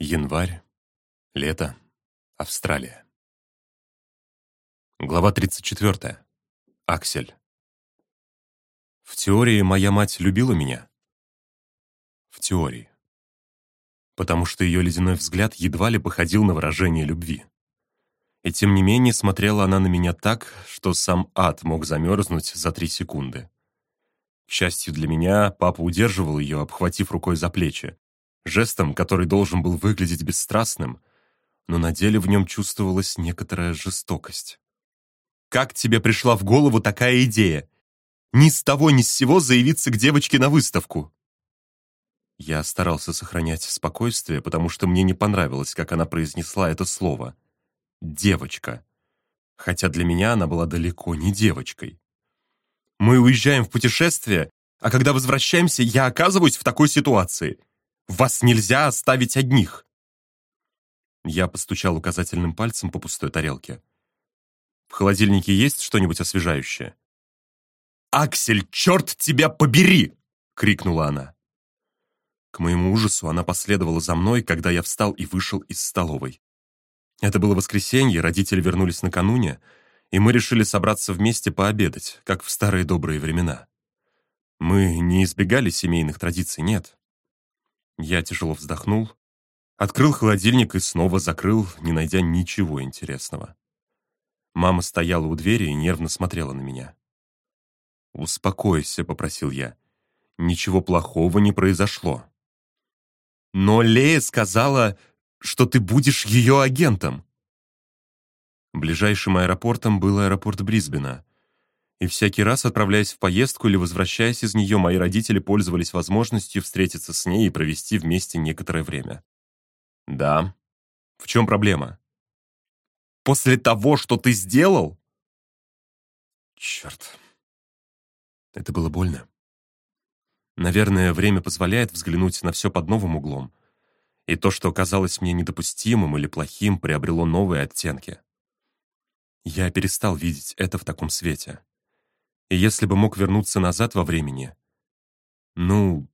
Январь, лето, Австралия. Глава 34. Аксель. В теории моя мать любила меня. В теории. Потому что ее ледяной взгляд едва ли походил на выражение любви. И тем не менее смотрела она на меня так, что сам ад мог замерзнуть за три секунды. К счастью для меня, папа удерживал ее, обхватив рукой за плечи, жестом, который должен был выглядеть бесстрастным, но на деле в нем чувствовалась некоторая жестокость. «Как тебе пришла в голову такая идея? Ни с того ни с сего заявиться к девочке на выставку!» Я старался сохранять спокойствие, потому что мне не понравилось, как она произнесла это слово. «Девочка». Хотя для меня она была далеко не девочкой. Мы уезжаем в путешествие, а когда возвращаемся, я оказываюсь в такой ситуации. Вас нельзя оставить одних!» Я постучал указательным пальцем по пустой тарелке. «В холодильнике есть что-нибудь освежающее?» «Аксель, черт тебя побери!» — крикнула она. К моему ужасу она последовала за мной, когда я встал и вышел из столовой. Это было воскресенье, родители вернулись накануне, и мы решили собраться вместе пообедать, как в старые добрые времена. Мы не избегали семейных традиций, нет. Я тяжело вздохнул, открыл холодильник и снова закрыл, не найдя ничего интересного. Мама стояла у двери и нервно смотрела на меня. «Успокойся», — попросил я. «Ничего плохого не произошло». «Но Лея сказала, что ты будешь ее агентом». Ближайшим аэропортом был аэропорт Брисбена, и всякий раз, отправляясь в поездку или возвращаясь из нее, мои родители пользовались возможностью встретиться с ней и провести вместе некоторое время. «Да. В чем проблема?» «После того, что ты сделал?» «Черт. Это было больно. Наверное, время позволяет взглянуть на все под новым углом, и то, что казалось мне недопустимым или плохим, приобрело новые оттенки. Я перестал видеть это в таком свете. И если бы мог вернуться назад во времени... Ну,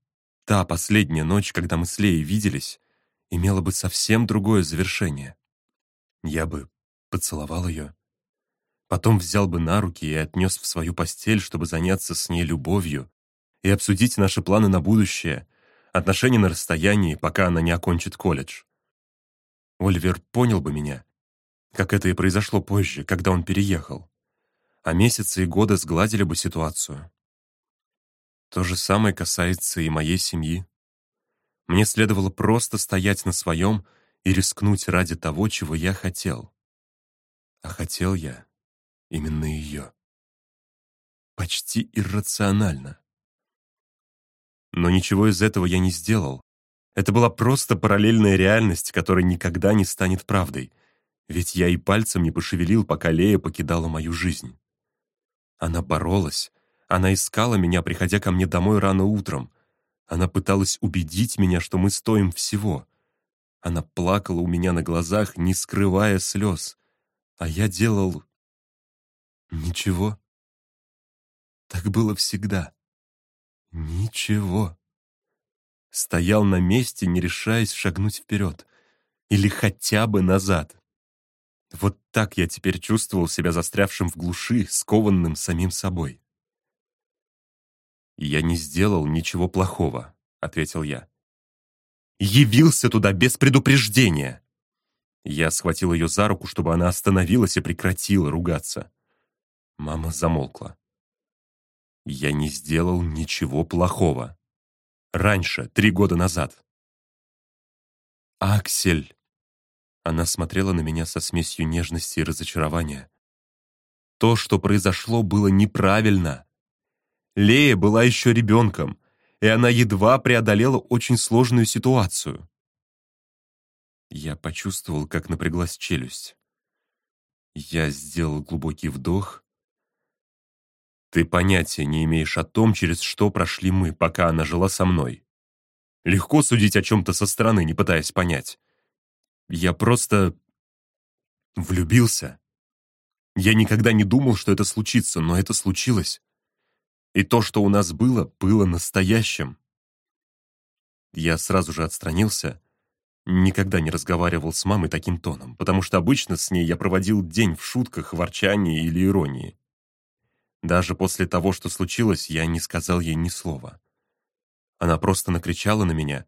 та последняя ночь, когда мы с Леей виделись, имела бы совсем другое завершение. Я бы поцеловал ее, потом взял бы на руки и отнес в свою постель, чтобы заняться с ней любовью и обсудить наши планы на будущее, отношения на расстоянии, пока она не окончит колледж. Оливер понял бы меня, как это и произошло позже, когда он переехал а месяцы и годы сгладили бы ситуацию. То же самое касается и моей семьи. Мне следовало просто стоять на своем и рискнуть ради того, чего я хотел. А хотел я именно ее. Почти иррационально. Но ничего из этого я не сделал. Это была просто параллельная реальность, которая никогда не станет правдой, ведь я и пальцем не пошевелил, пока Лея покидала мою жизнь. Она боролась. Она искала меня, приходя ко мне домой рано утром. Она пыталась убедить меня, что мы стоим всего. Она плакала у меня на глазах, не скрывая слез. А я делал... Ничего. Так было всегда. Ничего. Стоял на месте, не решаясь шагнуть вперед. Или хотя бы назад. Вот так я теперь чувствовал себя застрявшим в глуши, скованным самим собой. «Я не сделал ничего плохого», — ответил я. «Явился туда без предупреждения!» Я схватил ее за руку, чтобы она остановилась и прекратила ругаться. Мама замолкла. «Я не сделал ничего плохого. Раньше, три года назад». «Аксель!» Она смотрела на меня со смесью нежности и разочарования. То, что произошло, было неправильно. Лея была еще ребенком, и она едва преодолела очень сложную ситуацию. Я почувствовал, как напряглась челюсть. Я сделал глубокий вдох. Ты понятия не имеешь о том, через что прошли мы, пока она жила со мной. Легко судить о чем-то со стороны, не пытаясь понять. Я просто влюбился. Я никогда не думал, что это случится, но это случилось. И то, что у нас было, было настоящим. Я сразу же отстранился, никогда не разговаривал с мамой таким тоном, потому что обычно с ней я проводил день в шутках, ворчании или иронии. Даже после того, что случилось, я не сказал ей ни слова. Она просто накричала на меня,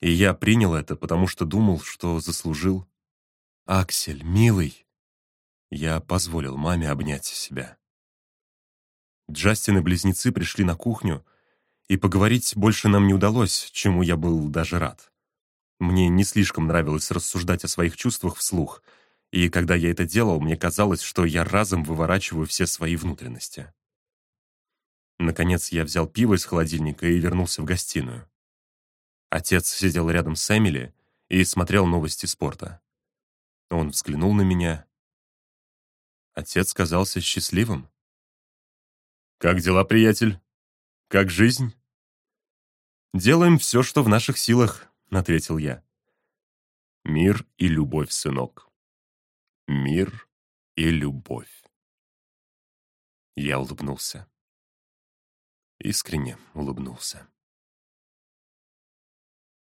и я принял это, потому что думал, что заслужил. «Аксель, милый!» Я позволил маме обнять себя. Джастин и близнецы пришли на кухню, и поговорить больше нам не удалось, чему я был даже рад. Мне не слишком нравилось рассуждать о своих чувствах вслух, и когда я это делал, мне казалось, что я разом выворачиваю все свои внутренности. Наконец я взял пиво из холодильника и вернулся в гостиную. Отец сидел рядом с Эмили и смотрел новости спорта. Он взглянул на меня. Отец казался счастливым. «Как дела, приятель? Как жизнь?» «Делаем все, что в наших силах», — ответил я. «Мир и любовь, сынок. Мир и любовь». Я улыбнулся. Искренне улыбнулся.